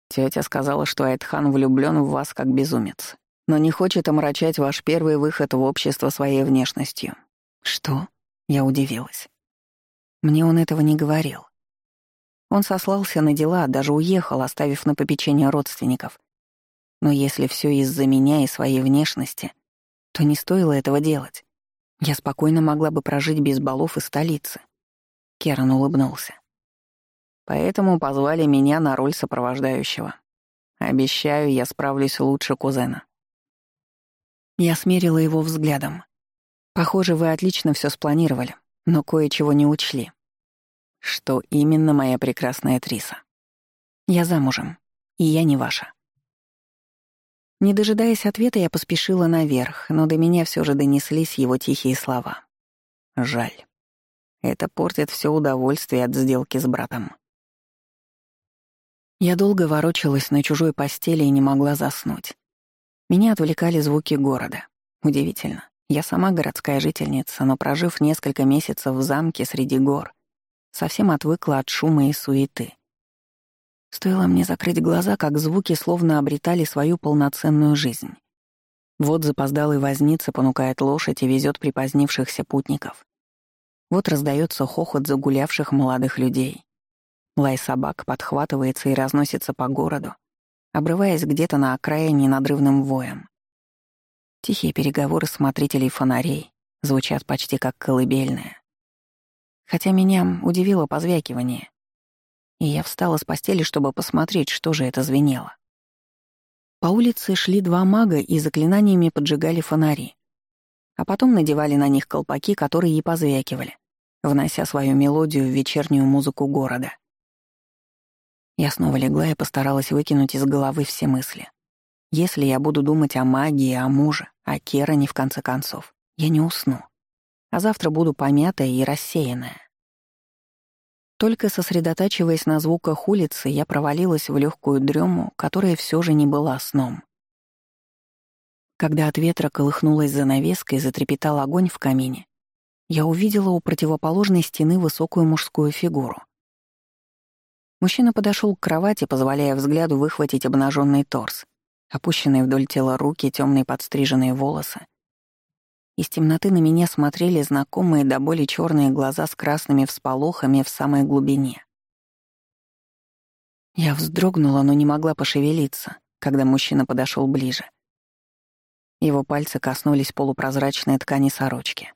Тетя сказала, что Айтхан влюблен в вас как безумец, но не хочет омрачать ваш первый выход в общество своей внешностью. Что? Я удивилась. Мне он этого не говорил. Он сослался на дела, даже уехал, оставив на попечение родственников. Но если все из-за меня и своей внешности, то не стоило этого делать. Я спокойно могла бы прожить без балов и столицы. Керан улыбнулся. Поэтому позвали меня на роль сопровождающего. Обещаю, я справлюсь лучше кузена. Я смерила его взглядом. Похоже, вы отлично все спланировали, но кое-чего не учли. Что именно, моя прекрасная Триса? Я замужем, и я не ваша. Не дожидаясь ответа, я поспешила наверх, но до меня все же донеслись его тихие слова. Жаль. Это портит все удовольствие от сделки с братом. Я долго ворочалась на чужой постели и не могла заснуть. Меня отвлекали звуки города. Удивительно. Я сама городская жительница, но прожив несколько месяцев в замке среди гор, совсем отвыкла от шума и суеты. Стоило мне закрыть глаза, как звуки словно обретали свою полноценную жизнь. Вот запоздалый возница понукает лошадь и везет припозднившихся путников. Вот раздается хохот загулявших молодых людей. Лай собак подхватывается и разносится по городу, обрываясь где-то на окраине надрывным воем. Тихие переговоры смотрителей фонарей звучат почти как колыбельные. Хотя меня удивило позвякивание, и я встала с постели, чтобы посмотреть, что же это звенело. По улице шли два мага и заклинаниями поджигали фонари, а потом надевали на них колпаки, которые и позвякивали, внося свою мелодию в вечернюю музыку города. Я снова легла и постаралась выкинуть из головы все мысли. Если я буду думать о магии, о муже, о Керане, в конце концов, я не усну. А завтра буду помятая и рассеянная. Только сосредотачиваясь на звуках улицы, я провалилась в легкую дрему, которая все же не была сном. Когда от ветра колыхнулась занавеска и затрепетал огонь в камине, я увидела у противоположной стены высокую мужскую фигуру. Мужчина подошел к кровати, позволяя взгляду выхватить обнаженный торс, опущенные вдоль тела руки, темные подстриженные волосы, из темноты на меня смотрели знакомые до боли черные глаза с красными всполохами в самой глубине. Я вздрогнула, но не могла пошевелиться, когда мужчина подошел ближе. Его пальцы коснулись полупрозрачной ткани сорочки.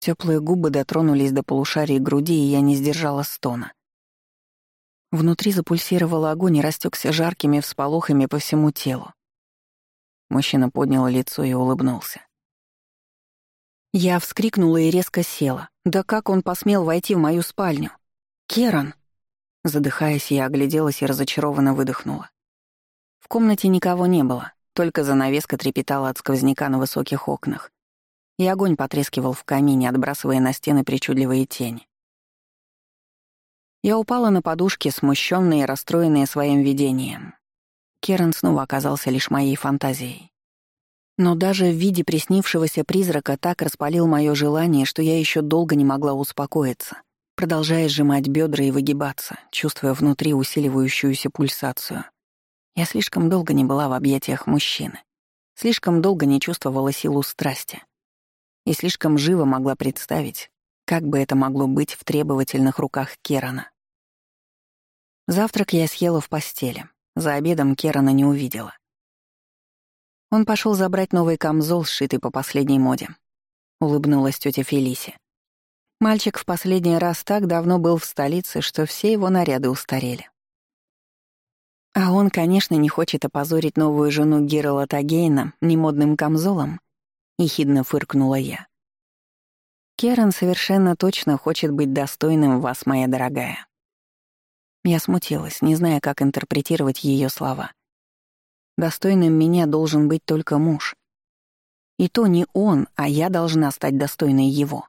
Теплые губы дотронулись до полушария груди, и я не сдержала стона. Внутри запульсировал огонь и растекся жаркими всполохами по всему телу. Мужчина поднял лицо и улыбнулся. Я вскрикнула и резко села. Да как он посмел войти в мою спальню? Керан! Задыхаясь, я огляделась и разочарованно выдохнула. В комнате никого не было, только занавеска трепетала от сквозняка на высоких окнах, и огонь потрескивал в камине, отбрасывая на стены причудливые тени. Я упала на подушке, смущенная и расстроенная своим видением. Керан снова оказался лишь моей фантазией. Но даже в виде приснившегося призрака так распалил мое желание, что я еще долго не могла успокоиться, продолжая сжимать бедра и выгибаться, чувствуя внутри усиливающуюся пульсацию. Я слишком долго не была в объятиях мужчины, слишком долго не чувствовала силу страсти и слишком живо могла представить, как бы это могло быть в требовательных руках Керана. Завтрак я съела в постели, за обедом Керана не увидела. Он пошел забрать новый камзол, сшитый по последней моде. — улыбнулась тетя Фелиси. Мальчик в последний раз так давно был в столице, что все его наряды устарели. А он, конечно, не хочет опозорить новую жену Гирла Тагейна немодным камзолом, — ехидно фыркнула я. Керан совершенно точно хочет быть достойным вас, моя дорогая. Я смутилась, не зная, как интерпретировать ее слова. Достойным меня должен быть только муж. И то не он, а я должна стать достойной его.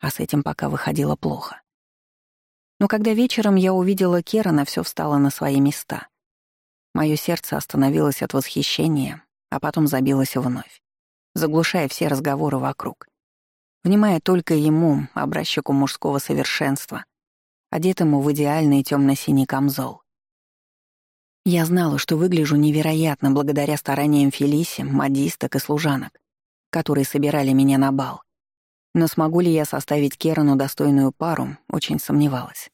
А с этим пока выходило плохо. Но когда вечером я увидела Керана, все встало на свои места. Мое сердце остановилось от восхищения, а потом забилось вновь, заглушая все разговоры вокруг. Внимая только ему, образчику мужского совершенства, одетому в идеальный темно-синий камзол. Я знала, что выгляжу невероятно благодаря стараниям Фелиси, модисток и служанок, которые собирали меня на бал. Но смогу ли я составить Керану достойную пару, очень сомневалась.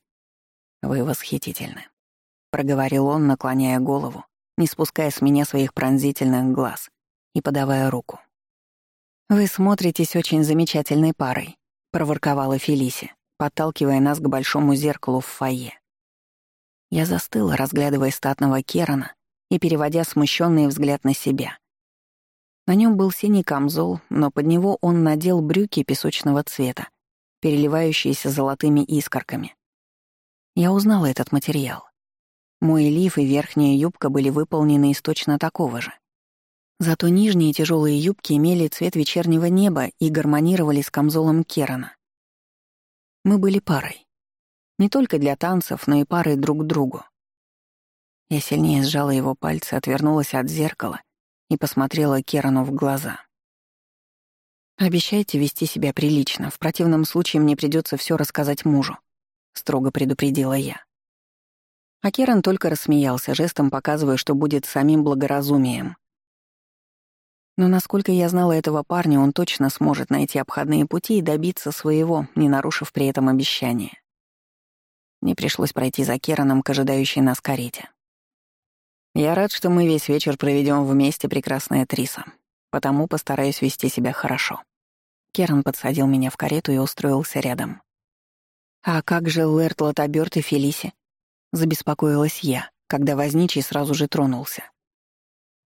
«Вы восхитительны», — проговорил он, наклоняя голову, не спуская с меня своих пронзительных глаз и подавая руку. «Вы смотритесь очень замечательной парой», — проворковала Фелиси, подталкивая нас к большому зеркалу в фойе. Я застыла, разглядывая статного Керана и переводя смущенный взгляд на себя. На нем был синий камзол, но под него он надел брюки песочного цвета, переливающиеся золотыми искорками. Я узнала этот материал. Мой лиф и верхняя юбка были выполнены из точно такого же. Зато нижние тяжелые юбки имели цвет вечернего неба и гармонировали с камзолом Керана. Мы были парой. Не только для танцев, но и парой друг к другу. Я сильнее сжала его пальцы, отвернулась от зеркала и посмотрела Керану в глаза. «Обещайте вести себя прилично, в противном случае мне придется все рассказать мужу», — строго предупредила я. А Керан только рассмеялся, жестом показывая, что будет самим благоразумием. Но насколько я знала этого парня, он точно сможет найти обходные пути и добиться своего, не нарушив при этом обещания. Мне пришлось пройти за Кераном к ожидающей нас карете. «Я рад, что мы весь вечер проведем вместе, прекрасная Триса, потому постараюсь вести себя хорошо». Керан подсадил меня в карету и устроился рядом. «А как же Лэрт Латабёрт и Фелиси?» Забеспокоилась я, когда возничий сразу же тронулся.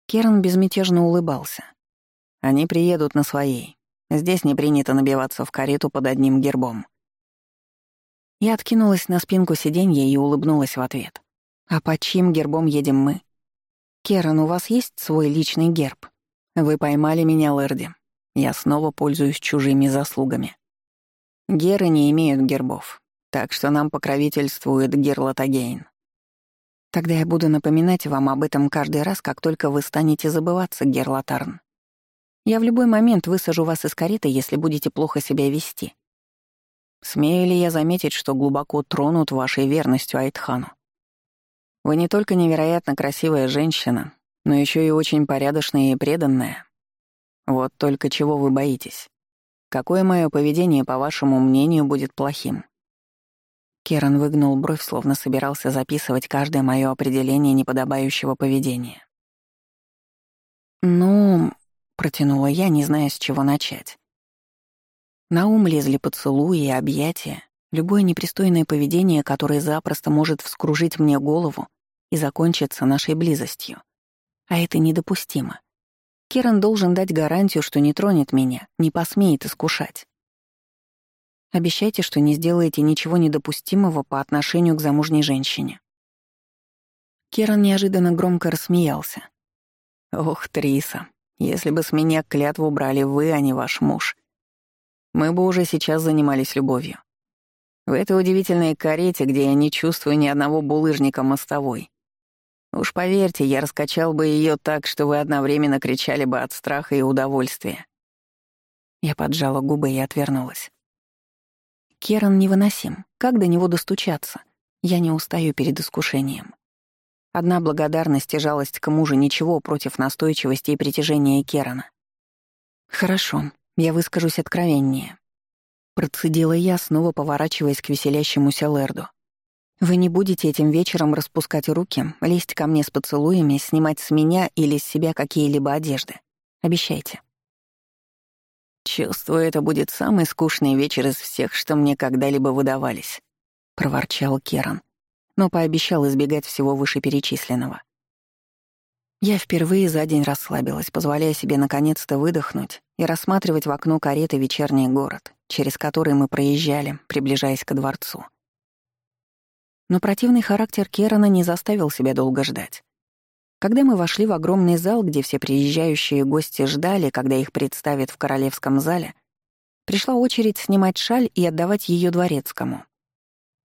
Керн безмятежно улыбался. «Они приедут на своей. Здесь не принято набиваться в карету под одним гербом». Я откинулась на спинку сиденья и улыбнулась в ответ. «А под чьим гербом едем мы?» «Керан, у вас есть свой личный герб? Вы поймали меня, Лэрди. Я снова пользуюсь чужими заслугами. Геры не имеют гербов, так что нам покровительствует Герлатагейн. Тогда я буду напоминать вам об этом каждый раз, как только вы станете забываться, Герлатарн. Я в любой момент высажу вас из кареты, если будете плохо себя вести. Смею ли я заметить, что глубоко тронут вашей верностью Айтхану? Вы не только невероятно красивая женщина, но еще и очень порядочная и преданная. Вот только чего вы боитесь? Какое мое поведение, по вашему мнению, будет плохим? Керан выгнул бровь, словно собирался записывать каждое мое определение неподобающего поведения. «Ну...» — протянула я, не зная, с чего начать. На ум лезли поцелуи и объятия, любое непристойное поведение, которое запросто может вскружить мне голову и закончиться нашей близостью. А это недопустимо. Керан должен дать гарантию, что не тронет меня, не посмеет искушать. Обещайте, что не сделаете ничего недопустимого по отношению к замужней женщине». Керан неожиданно громко рассмеялся. «Ох, Триса, если бы с меня клятву брали вы, а не ваш муж, мы бы уже сейчас занимались любовью. В этой удивительной карете, где я не чувствую ни одного булыжника мостовой. Уж поверьте, я раскачал бы ее так, что вы одновременно кричали бы от страха и удовольствия». Я поджала губы и отвернулась. Керан невыносим. Как до него достучаться? Я не устаю перед искушением. Одна благодарность и жалость к мужу ничего против настойчивости и притяжения Керана. «Хорошо, я выскажусь откровеннее». Процедила я, снова поворачиваясь к веселящемуся Лерду. «Вы не будете этим вечером распускать руки, лезть ко мне с поцелуями, снимать с меня или с себя какие-либо одежды. Обещайте». «Чувствую, это будет самый скучный вечер из всех, что мне когда-либо выдавались», — проворчал Керан, но пообещал избегать всего вышеперечисленного. Я впервые за день расслабилась, позволяя себе наконец-то выдохнуть и рассматривать в окно кареты вечерний город, через который мы проезжали, приближаясь к дворцу. Но противный характер Керана не заставил себя долго ждать. Когда мы вошли в огромный зал, где все приезжающие гости ждали, когда их представят в королевском зале, пришла очередь снимать шаль и отдавать ее дворецкому.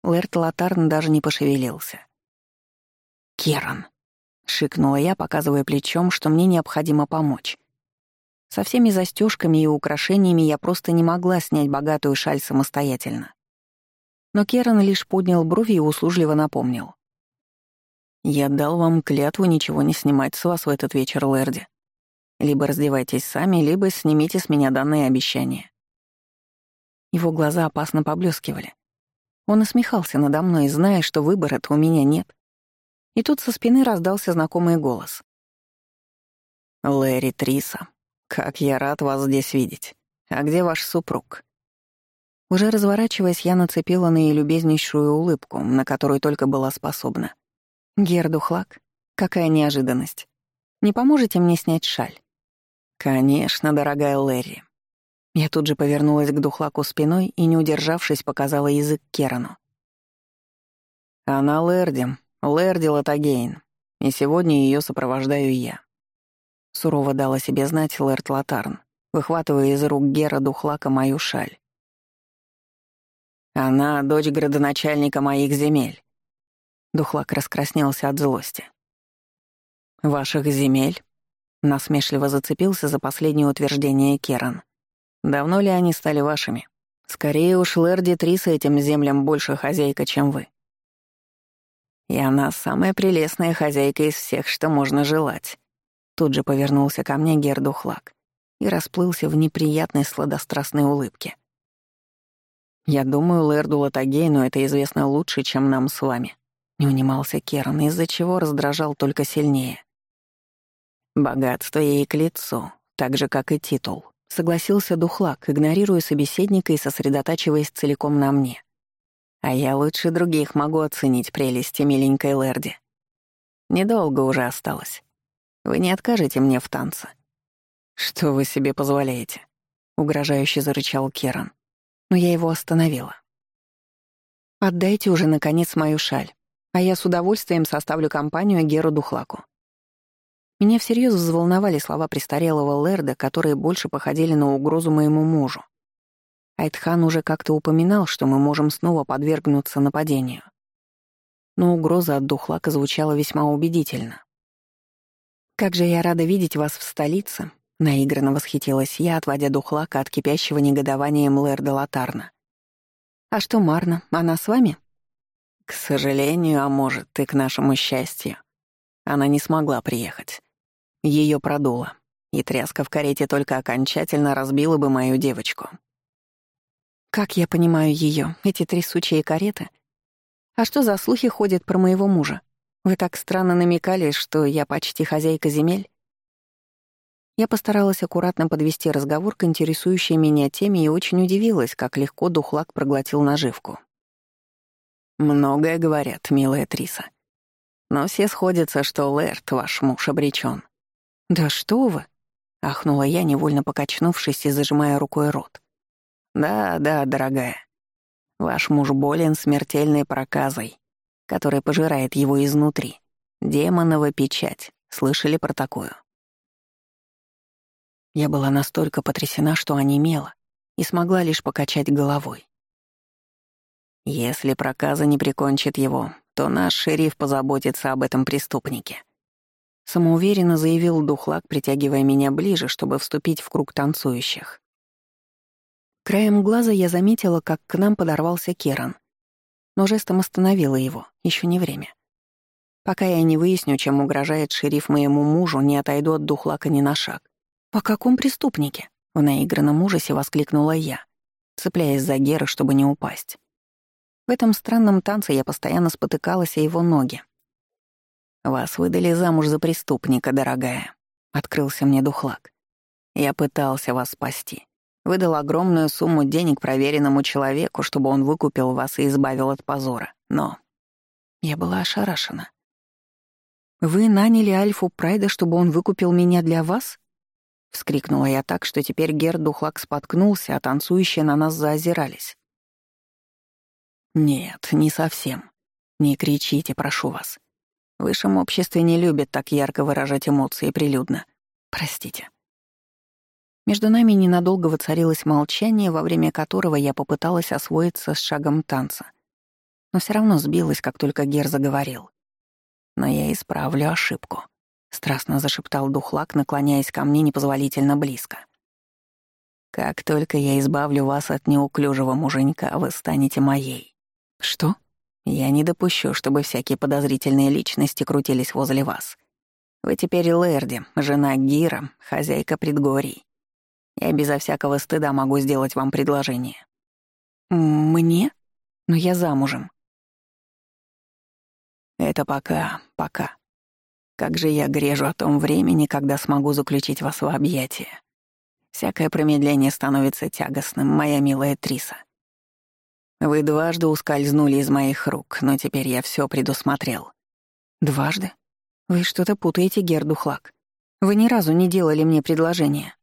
Лэрт Латарн даже не пошевелился. «Керан», — шикнула я, показывая плечом, что мне необходимо помочь. Со всеми застежками и украшениями я просто не могла снять богатую шаль самостоятельно. Но Керан лишь поднял брови и услужливо напомнил. Я дал вам клятву ничего не снимать с вас в этот вечер, Лэрди. Либо раздевайтесь сами, либо снимите с меня данные обещания. Его глаза опасно поблескивали. Он усмехался надо мной, зная, что выбора-то у меня нет. И тут со спины раздался знакомый голос. «Лэри Триса, как я рад вас здесь видеть. А где ваш супруг?» Уже разворачиваясь, я нацепила на ее любезнейшую улыбку, на которую только была способна. «Гердухлак, какая неожиданность. Не поможете мне снять шаль?» «Конечно, дорогая Лэри». Я тут же повернулась к Духлаку спиной и, не удержавшись, показала язык Керану. «Она Лэрди, Лэрди Латагейн, и сегодня ее сопровождаю я». Сурово дала себе знать Лэрд Латарн, выхватывая из рук Гера Духлака мою шаль. «Она — дочь градоначальника моих земель. Духлак раскраснелся от злости. «Ваших земель?» — насмешливо зацепился за последнее утверждение Керан. «Давно ли они стали вашими? Скорее уж Лерди Триса этим землям больше хозяйка, чем вы». «И она самая прелестная хозяйка из всех, что можно желать». Тут же повернулся ко мне Гердухлак и расплылся в неприятной сладострастной улыбке. «Я думаю, Лерду Латагейну это известно лучше, чем нам с вами», не унимался Керн, из-за чего раздражал только сильнее. «Богатство ей к лицу, так же, как и титул», — согласился Духлак, игнорируя собеседника и сосредотачиваясь целиком на мне. «А я лучше других могу оценить прелести миленькой Лерди. Недолго уже осталось. Вы не откажете мне в танце?» «Что вы себе позволяете?» — угрожающе зарычал Керан. Но я его остановила. «Отдайте уже, наконец, мою шаль а я с удовольствием составлю компанию Геру Духлаку. Меня всерьез взволновали слова престарелого Лерда, которые больше походили на угрозу моему мужу. Айтхан уже как-то упоминал, что мы можем снова подвергнуться нападению. Но угроза от Духлака звучала весьма убедительно. «Как же я рада видеть вас в столице», — наигранно восхитилась я, отводя Духлака от кипящего негодованием Лерда Латарна. «А что Марна? Она с вами?» К сожалению, а может, и к нашему счастью. Она не смогла приехать. Ее продуло, и тряска в карете только окончательно разбила бы мою девочку. Как я понимаю ее, эти трясучие кареты? А что за слухи ходят про моего мужа? Вы так странно намекали, что я почти хозяйка земель? Я постаралась аккуратно подвести разговор к интересующей меня теме и очень удивилась, как легко Духлак проглотил наживку. Многое говорят, милая Триса. Но все сходятся, что Лэрт, ваш муж, обречен. «Да что вы!» — ахнула я, невольно покачнувшись и зажимая рукой рот. «Да, да, дорогая. Ваш муж болен смертельной проказой, которая пожирает его изнутри. Демонова печать. Слышали про такую?» Я была настолько потрясена, что онемела, и смогла лишь покачать головой. Если проказа не прикончит его, то наш шериф позаботится об этом преступнике. Самоуверенно заявил Духлак, притягивая меня ближе, чтобы вступить в круг танцующих. Краем глаза я заметила, как к нам подорвался Керан, но жестом остановила его, еще не время. Пока я не выясню, чем угрожает шериф моему мужу, не отойду от Духлака ни на шаг. «По каком преступнике?» — в наигранном ужасе воскликнула я, цепляясь за Гера, чтобы не упасть. В этом странном танце я постоянно спотыкалась о его ноги. «Вас выдали замуж за преступника, дорогая», — открылся мне духлак. «Я пытался вас спасти. Выдал огромную сумму денег проверенному человеку, чтобы он выкупил вас и избавил от позора. Но я была ошарашена. «Вы наняли Альфу Прайда, чтобы он выкупил меня для вас?» — вскрикнула я так, что теперь Герд Духлак споткнулся, а танцующие на нас заозирались. «Нет, не совсем. Не кричите, прошу вас. В высшем обществе не любят так ярко выражать эмоции прилюдно. Простите». Между нами ненадолго воцарилось молчание, во время которого я попыталась освоиться с шагом танца. Но все равно сбилась, как только Гер заговорил. Но я исправлю ошибку. — страстно зашептал Духлак, наклоняясь ко мне непозволительно близко. «Как только я избавлю вас от неуклюжего муженька, вы станете моей». «Что?» «Я не допущу, чтобы всякие подозрительные личности крутились возле вас. Вы теперь Лэрди, жена Гира, хозяйка предгорий. Я безо всякого стыда могу сделать вам предложение». «Мне? Но я замужем». «Это пока, пока. Как же я грежу о том времени, когда смогу заключить вас в объятия. Всякое промедление становится тягостным, моя милая Триса. Вы дважды ускользнули из моих рук, но теперь я все предусмотрел. Дважды? Вы что-то путаете, Гердухлак. Вы ни разу не делали мне предложение.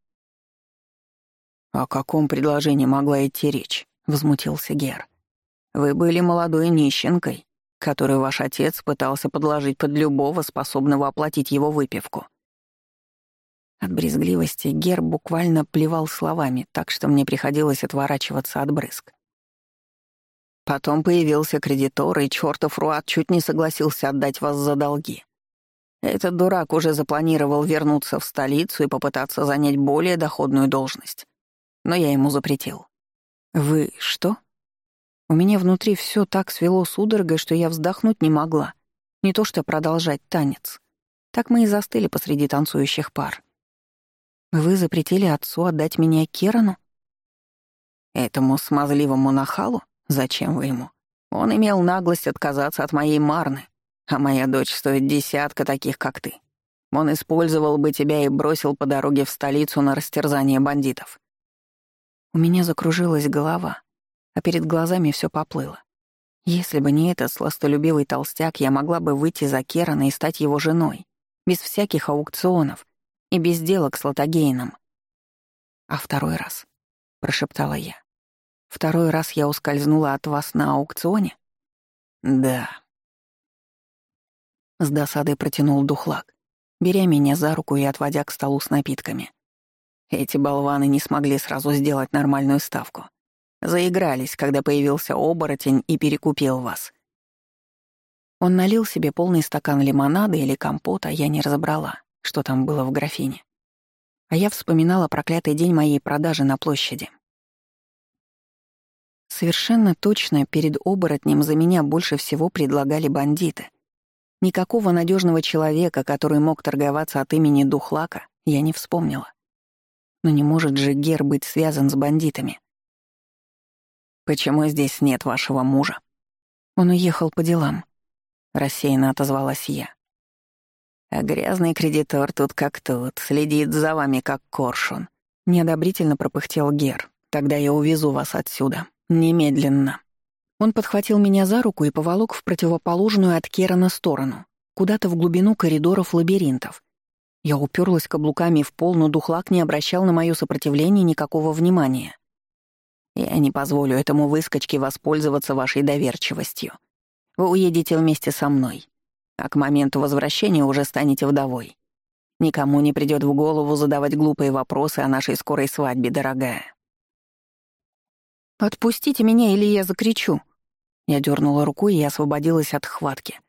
О каком предложении могла идти речь? Возмутился Гер. Вы были молодой нищенкой, который ваш отец пытался подложить под любого, способного оплатить его выпивку. От брезгливости Гер буквально плевал словами, так что мне приходилось отворачиваться от брызг. Потом появился кредитор, и чертов Руат чуть не согласился отдать вас за долги. Этот дурак уже запланировал вернуться в столицу и попытаться занять более доходную должность. Но я ему запретил. «Вы что?» У меня внутри все так свело судорогой, что я вздохнуть не могла. Не то что продолжать танец. Так мы и застыли посреди танцующих пар. Вы запретили отцу отдать меня Керану? Этому смазливому нахалу? Зачем вы ему? Он имел наглость отказаться от моей Марны, а моя дочь стоит десятка таких, как ты. Он использовал бы тебя и бросил по дороге в столицу на растерзание бандитов. У меня закружилась голова а перед глазами все поплыло. Если бы не этот сластолюбивый толстяк, я могла бы выйти за Керана и стать его женой, без всяких аукционов и без сделок с Латагейном. «А второй раз?» — прошептала я. «Второй раз я ускользнула от вас на аукционе?» «Да». С досадой протянул духлак, беря меня за руку и отводя к столу с напитками. Эти болваны не смогли сразу сделать нормальную ставку. Заигрались, когда появился оборотень и перекупил вас. Он налил себе полный стакан лимонада или компота, я не разобрала, что там было в графине. А я вспоминала проклятый день моей продажи на площади. Совершенно точно перед оборотнем за меня больше всего предлагали бандиты. Никакого надежного человека, который мог торговаться от имени Духлака, я не вспомнила. Но не может же Гер быть связан с бандитами. «Почему здесь нет вашего мужа?» «Он уехал по делам», — рассеянно отозвалась я. «А грязный кредитор тут как тут, следит за вами как коршун», — неодобрительно пропыхтел Гер. «Тогда я увезу вас отсюда. Немедленно». Он подхватил меня за руку и поволок в противоположную от Керана сторону, куда-то в глубину коридоров лабиринтов. Я уперлась каблуками в пол, но Духлак не обращал на мое сопротивление никакого внимания. Я не позволю этому выскочке воспользоваться вашей доверчивостью. Вы уедете вместе со мной, а к моменту возвращения уже станете вдовой. Никому не придет в голову задавать глупые вопросы о нашей скорой свадьбе, дорогая. «Отпустите меня, или я закричу!» Я дернула рукой и освободилась от хватки.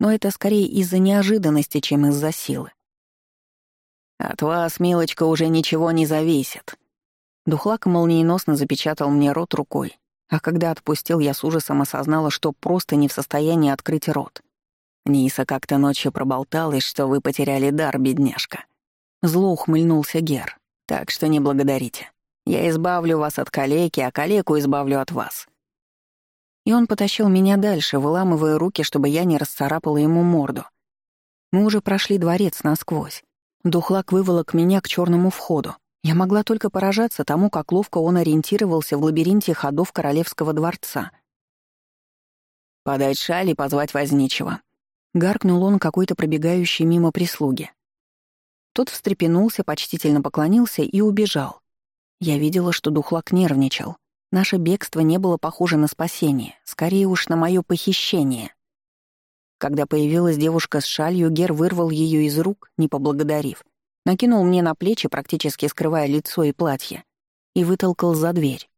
Но это скорее из-за неожиданности, чем из-за силы. «От вас, милочка, уже ничего не зависит», Духлак молниеносно запечатал мне рот рукой, а когда отпустил, я с ужасом осознала, что просто не в состоянии открыть рот. Ниса как-то ночью проболталась, что вы потеряли дар, бедняжка. Зло ухмыльнулся Гер. Так что не благодарите. Я избавлю вас от калеки, а калеку избавлю от вас. И он потащил меня дальше, выламывая руки, чтобы я не расцарапала ему морду. Мы уже прошли дворец насквозь. Духлак выволок меня к черному входу, Я могла только поражаться тому, как ловко он ориентировался в лабиринте ходов королевского дворца. «Подать шаль и позвать возничего», — гаркнул он какой-то пробегающей мимо прислуги. Тот встрепенулся, почтительно поклонился и убежал. Я видела, что Духлак нервничал. Наше бегство не было похоже на спасение, скорее уж на мое похищение. Когда появилась девушка с шалью, Гер вырвал ее из рук, не поблагодарив, накинул мне на плечи, практически скрывая лицо и платье, и вытолкал за дверь.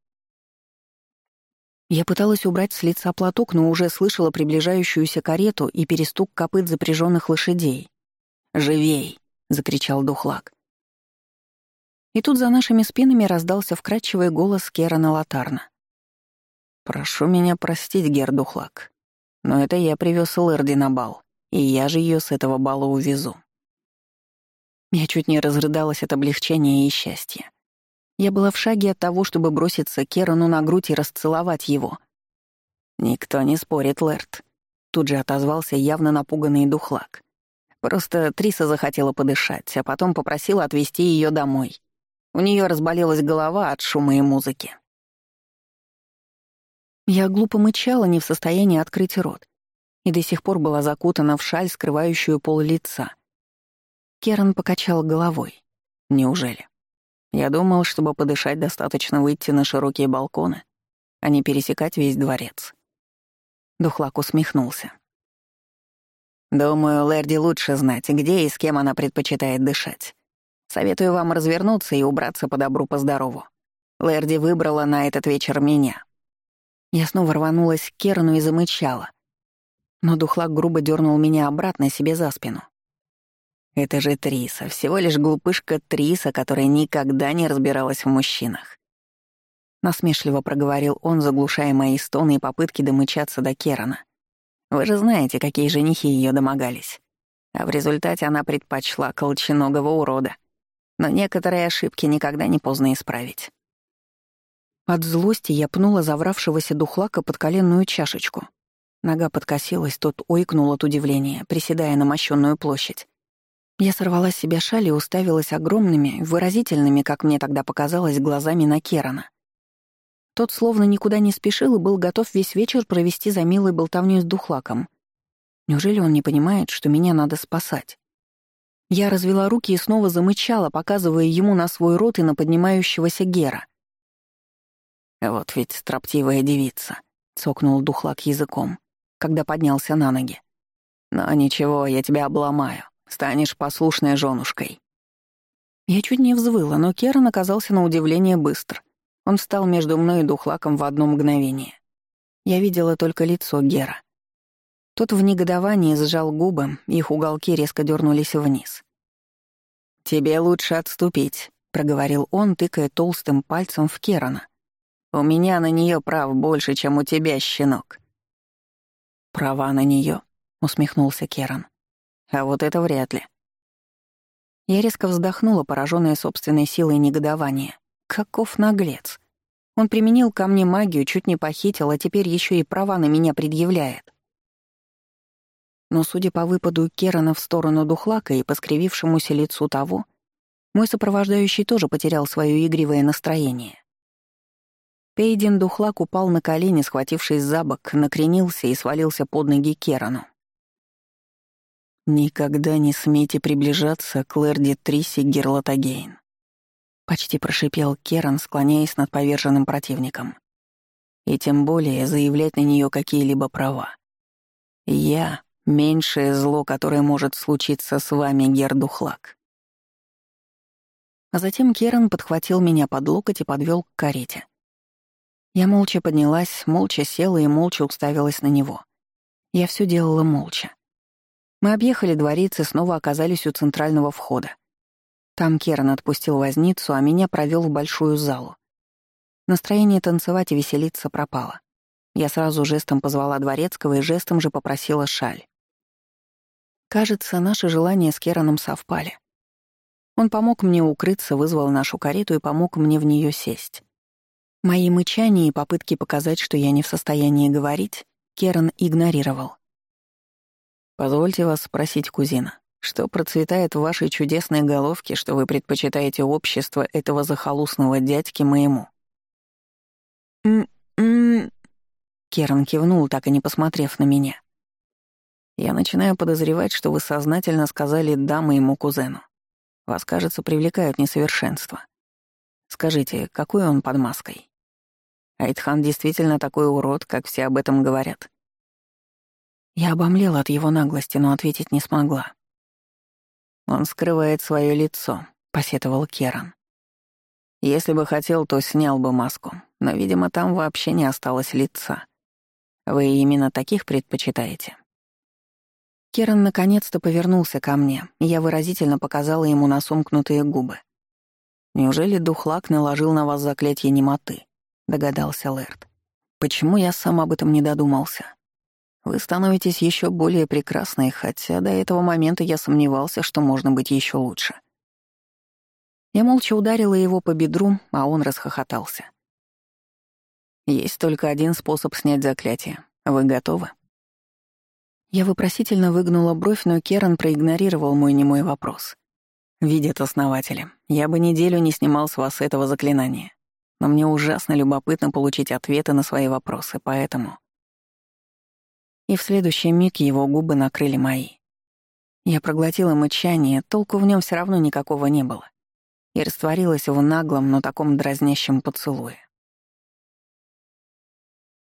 Я пыталась убрать с лица платок, но уже слышала приближающуюся карету и перестук копыт запряженных лошадей. «Живей!» — закричал Духлак. И тут за нашими спинами раздался вкрадчивый голос Керана Латарна. «Прошу меня простить, Гердухлак, но это я привез Лэрди на бал, и я же ее с этого бала увезу». Я чуть не разрыдалась от облегчения и счастья. Я была в шаге от того, чтобы броситься Керану на грудь и расцеловать его. «Никто не спорит, Лэрд», — тут же отозвался явно напуганный духлак. Просто Триса захотела подышать, а потом попросила отвезти ее домой. У нее разболелась голова от шума и музыки. Я глупо мычала, не в состоянии открыть рот, и до сих пор была закутана в шаль, скрывающую пол лица. Керан покачал головой. Неужели? Я думал, чтобы подышать, достаточно выйти на широкие балконы, а не пересекать весь дворец. Духлак усмехнулся. «Думаю, Лерди лучше знать, где и с кем она предпочитает дышать. Советую вам развернуться и убраться по добру, по здорову. Лерди выбрала на этот вечер меня». Я снова рванулась к Керну и замычала. Но Духлак грубо дернул меня обратно себе за спину. Это же Триса, всего лишь глупышка Триса, которая никогда не разбиралась в мужчинах. Насмешливо проговорил он, заглушая мои стоны и попытки домычаться до Керана. Вы же знаете, какие женихи ее домогались. А в результате она предпочла колченогого урода. Но некоторые ошибки никогда не поздно исправить. От злости я пнула завравшегося духлака под коленную чашечку. Нога подкосилась, тот ойкнул от удивления, приседая на мощенную площадь. Я сорвала с себя шаль и уставилась огромными, выразительными, как мне тогда показалось, глазами на Керана. Тот словно никуда не спешил и был готов весь вечер провести за милой болтовнёй с духлаком. Неужели он не понимает, что меня надо спасать? Я развела руки и снова замычала, показывая ему на свой рот и на поднимающегося Гера. «Вот ведь строптивая девица», — цокнул духлак языком, когда поднялся на ноги. «Но ничего, я тебя обломаю. Станешь послушной женушкой». Я чуть не взвыла, но Керан оказался на удивление быстр. Он встал между мной и Духлаком в одно мгновение. Я видела только лицо Гера. Тот в негодовании сжал губы, их уголки резко дернулись вниз. «Тебе лучше отступить», — проговорил он, тыкая толстым пальцем в Керана. «У меня на нее прав больше, чем у тебя, щенок». «Права на нее, усмехнулся Керан. А вот это вряд ли. Я резко вздохнула, пораженная собственной силой негодования. Каков наглец. Он применил ко мне магию, чуть не похитил, а теперь еще и права на меня предъявляет. Но, судя по выпаду Керана в сторону Духлака и по скривившемуся лицу того, мой сопровождающий тоже потерял свое игривое настроение. Пейдин Духлак упал на колени, схватившись за бок, накренился и свалился под ноги Керану. «Никогда не смейте приближаться к Лэрди Триси Герлатагейн», — почти прошипел Керан, склоняясь над поверженным противником. «И тем более заявлять на нее какие-либо права. Я — меньшее зло, которое может случиться с вами, Гердухлак». А затем Керан подхватил меня под локоть и подвел к карете. Я молча поднялась, молча села и молча уставилась на него. Я все делала молча. Мы объехали дворец и снова оказались у центрального входа. Там Керан отпустил возницу, а меня провел в большую залу. Настроение танцевать и веселиться пропало. Я сразу жестом позвала Дворецкого и жестом же попросила шаль. Кажется, наши желания с Кераном совпали. Он помог мне укрыться, вызвал нашу карету и помог мне в нее сесть. Мои мычания и попытки показать, что я не в состоянии говорить, Керан игнорировал. «Позвольте вас спросить, кузина, Что процветает в вашей чудесной головке, что вы предпочитаете общество этого захолустного дядьки моему?» «М-м-м...» Керн кивнул, так и не посмотрев на меня. «Я начинаю подозревать, что вы сознательно сказали «да» моему кузену. Вас, кажется, привлекают несовершенства. Скажите, какой он под маской? Айтхан действительно такой урод, как все об этом говорят?» Я обомлела от его наглости, но ответить не смогла. «Он скрывает свое лицо», — посетовал Керан. «Если бы хотел, то снял бы маску, но, видимо, там вообще не осталось лица. Вы именно таких предпочитаете?» Керан наконец-то повернулся ко мне, и я выразительно показала ему на сомкнутые губы. «Неужели Духлак наложил на вас заклятие немоты?» — догадался Лэрд. «Почему я сам об этом не додумался?» Вы становитесь еще более прекрасной, хотя до этого момента я сомневался, что можно быть еще лучше. Я молча ударила его по бедру, а он расхохотался. Есть только один способ снять заклятие. Вы готовы? Я вопросительно выгнула бровь, но Керан проигнорировал мой немой вопрос. «Видят основатели, я бы неделю не снимал с вас этого заклинания. Но мне ужасно любопытно получить ответы на свои вопросы, поэтому...» и в следующий миг его губы накрыли мои. Я проглотила мычание, толку в нем все равно никакого не было, и растворилась в наглом, но таком дразнящем поцелуе.